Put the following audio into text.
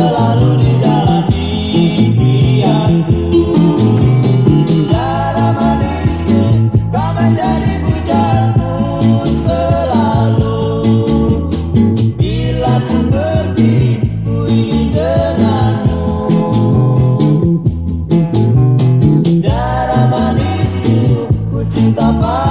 selalu di dalam impianku darah manisku kau menjadi pujaanku selalu. Bila ku pergi ku ingin denganmu. Manisku ku cinta padamu.